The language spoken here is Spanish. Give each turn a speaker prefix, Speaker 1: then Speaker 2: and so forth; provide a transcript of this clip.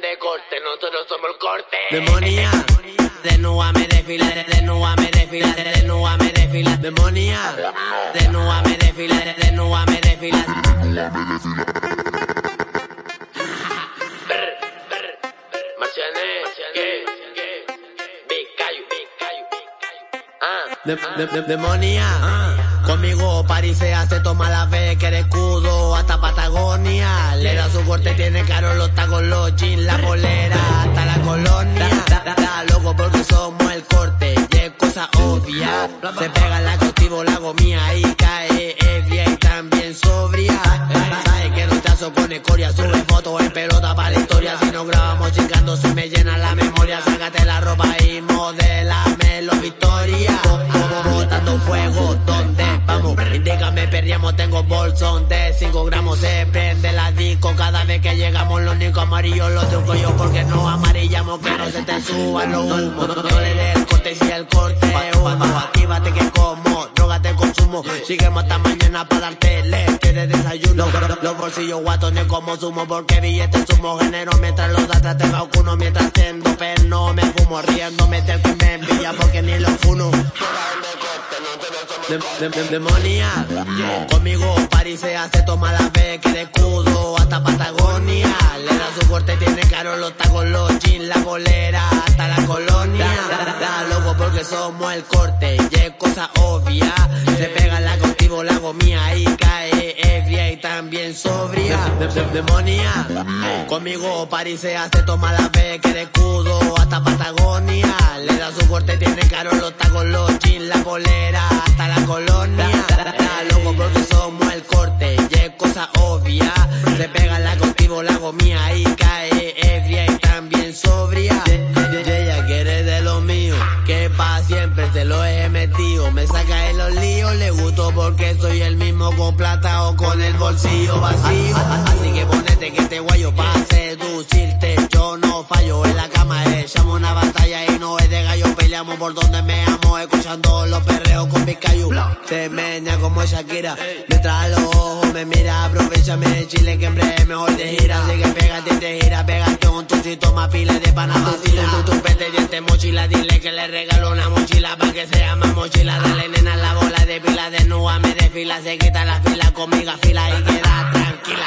Speaker 1: de corte, nosotros somos el corte.
Speaker 2: Demonia, desnuda me desfila, desnuda me desfila, desnuda me desfila. Demonia, desnuda me desfila, desnuda me desfila.
Speaker 1: Marciané, ¿qué? Bicayo, bicayo, bicayo.
Speaker 2: De, de, de, demonia, conmigo parisea, se toma la vez que eres escudo su corte, tiene caro los tacos, los jeans, la polera, hasta la colonia. Da, porque somos el corte y es cosa obvia. Se pega la cautivo, la hago mía y cae ebria y también sobria. Sabe que no te aso con escoria, sube fotos en pelota para la historia. Si no grabamos chingando, se me llena la memoria. Sácate la ropa y modelame tengo bolsón de 5 gramos. Se prende la disco cada vez que llegamos. Los únicos amarillos los truco yo porque no amarillamos. Que no se te suban los humos. No le des el corte si el corte. Actívate que consumo. Sígueme hasta mañana para darte leche de desayuno. Los bolsillos guatones como sumo porque billetes sumo genero mientras los de atrás te vacuno. Mientras tendo no me fumo riéndome del que me envía porque ni lo funo. De, de, de, demonia, conmigo parisea, se toma la vez que de escudo hasta Patagonia. Le da su corte, tiene caro los tacos, los jeans, la bolera, hasta la colonia. Da, da, loco porque somos el corte y es cosa obvia. Se pega la cautivo, la hago mía y cae ebria y también sobria. De, de, demonia, conmigo parisea, se toma la vez que de escudo hasta Patagonia. Le da su corte, tiene caro los tacos, los jeans, la bolera, hasta la colonia. Da, loco porque somos el corte y es cosa obvia. Se pega la cautivo, la hago mía y pa' siempre se lo he metido. Me saca de los líos, le gusto porque soy el mismo con plata o con el bolsillo vacío. Así que ponete que te guayo pa' seducirte. Yo no fallo en la cama, echamos una batalla y no es de gallo. Peleamos por donde me escuchando los perreos con Vizcayu. Se meña como Shakira, mientras a los ojos me mira. Aprovechame Chile que en breve mejor de gira. Así que pégate y te gira, pégate un tuchito más pila de pana vacila. Tu, tu pete diente mochila, dile que le regalo una mochila pa' que sea más mochila. Dale nena la bola de pila, de nua me desfila. Se quita la fila conmigo, fila y queda tranquila.